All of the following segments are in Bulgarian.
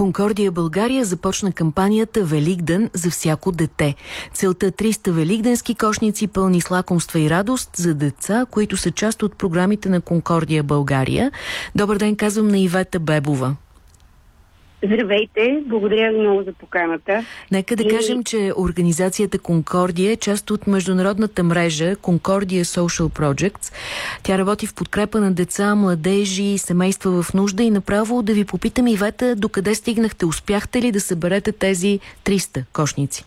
Конкордия България започна кампанията Великден за всяко дете. Целта 300 великденски кошници пълни с лакомства и радост за деца, които са част от програмите на Конкордия България. Добър ден, казвам на Ивета Бебова. Здравейте, благодаря ви много за поканата. Нека да и... кажем, че организацията Конкордия е част от международната мрежа Concordia Social Projects. Тя работи в подкрепа на деца, младежи и семейства в нужда и направо да ви попитам, Ивета, докъде стигнахте? Успяхте ли да съберете тези 300 кошници?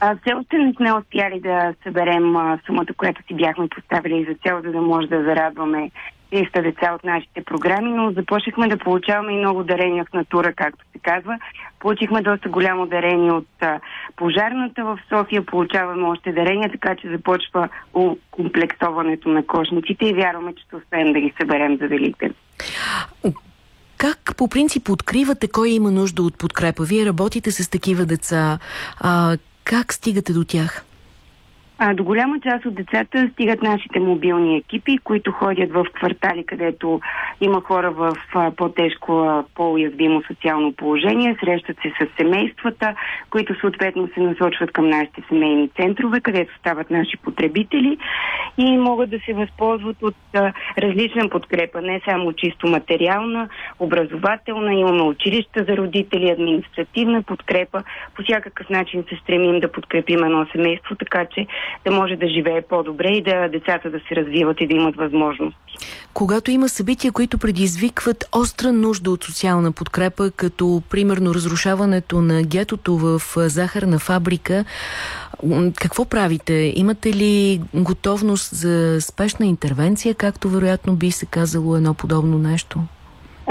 Все още не сме успяли да съберем сумата, която си бяхме поставили за цел, за да може да зарадваме 300 деца от нашите програми, но започнахме да получаваме и много дарения в натура, както се казва. Получихме доста голямо дарение от пожарната в София, получаваме още дарения, така че започва комплектоването на кошниците и вярваме, че ще успеем да ги съберем за Великден. Как по принцип откривате кой има нужда от подкрепа? Вие работите с такива деца. А, как стигате до тях? А, до голяма част от децата стигат нашите мобилни екипи, които ходят в квартали, където има хора в по-тежко, по-уязвимо социално положение, срещат се с семействата, които съответно се насочват към нашите семейни центрове, където стават наши потребители и могат да се възползват от а, различна подкрепа, не само чисто материална, образователна, имаме училища за родители, административна подкрепа. По всякакъв начин се стремим да подкрепим едно семейство, така че да може да живее по-добре и да децата да се развиват и да имат възможности. Когато има събития, които предизвикват остра нужда от социална подкрепа, като примерно разрушаването на гетото в захарна фабрика, какво правите? Имате ли готовност за спешна интервенция, както вероятно би се казало едно подобно нещо?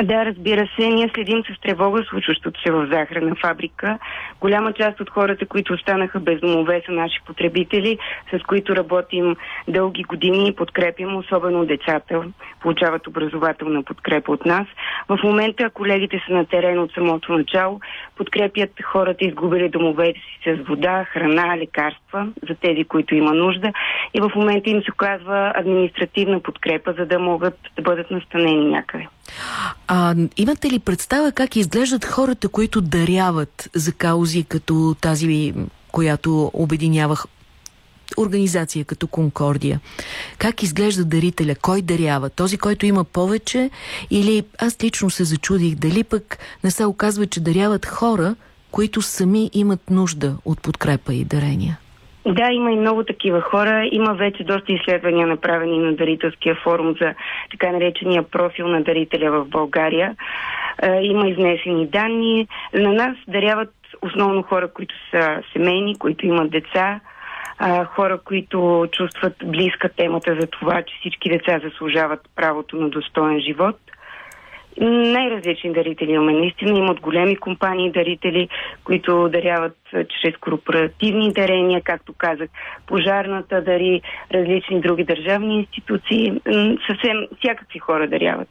Да, разбира се. Ние следим с тревога случващото се в захарна фабрика. Голяма част от хората, които останаха без домове, са наши потребители, с които работим дълги години и подкрепим, особено децата. Получават образователна подкрепа от нас. В момента колегите са на терен от самото начало, подкрепят хората, изгубили домовете си с вода, храна, лекарства за тези, които има нужда. И в момента им се оказва административна подкрепа, за да могат да бъдат настанени някъде. А имате ли представа как изглеждат хората, които даряват за каузи като тази, която обединявах организация като Конкордия. Как изглежда дарителя? Кой дарява? Този, който има повече? Или аз лично се зачудих дали пък не се оказва, че даряват хора, които сами имат нужда от подкрепа и дарения? Да, има и много такива хора. Има вече доста изследвания направени на Дарителския форум за така наречения профил на дарителя в България. Е, има изнесени данни. На нас даряват основно хора, които са семейни, които имат деца, хора, които чувстват близка темата за това, че всички деца заслужават правото на достоен живот – най-различни дарители имаме. Наистина имат големи компании дарители, които даряват чрез корпоративни дарения, както казах, пожарната дари, различни други държавни институции. Съвсем всякакви хора даряват.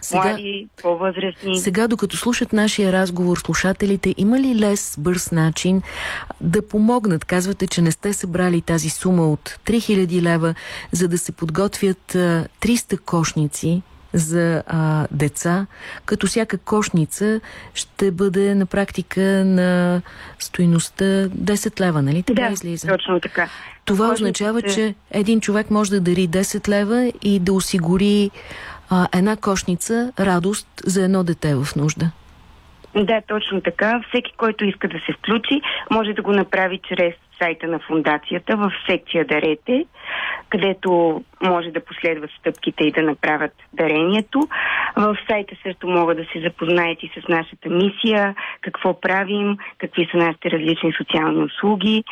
Сега, Млади, по-възрастни. Сега, докато слушат нашия разговор, слушателите, има ли лес, бърз начин да помогнат? Казвате, че не сте събрали тази сума от 3000 лева, за да се подготвят 300 кошници за а, деца, като всяка кошница ще бъде на практика на стоиността 10 лева, нали? Така да, излиза? точно така. Това означава, че един човек може да дари 10 лева и да осигури а, една кошница радост за едно дете в нужда. Да, точно така. Всеки, който иска да се включи, може да го направи чрез сайта на фундацията в секция Дарете, където може да последват стъпките и да направят дарението. В сайта също могат да се запознаят и с нашата мисия, какво правим, какви са нашите различни социални услуги.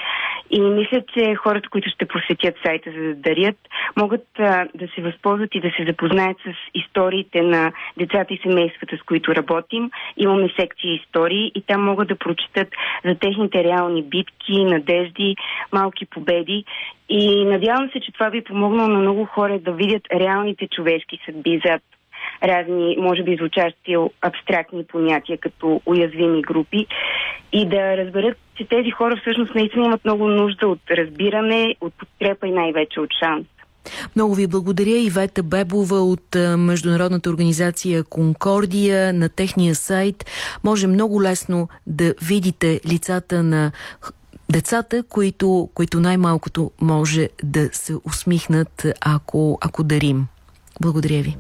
И мисля, че хората, които ще посетят сайта за да дарят, могат а, да се възползват и да се запознаят с историите на децата и семействата, с които работим. Имаме секция истории и там могат да прочитат за техните реални битки, надежди, малки победи. И надявам се, че това би помогнало на много хора да видят реалните човешки съдби зад разни, може би звучащи абстрактни понятия, като уязвими групи и да разберат, че тези хора всъщност наистина имат много нужда от разбиране, от подкрепа и най-вече от шанс. Много ви благодаря Ивета Бебова от Международната организация Конкордия на техния сайт. Може много лесно да видите лицата на децата, които, които най-малкото може да се усмихнат, ако, ако дарим. Благодаря ви.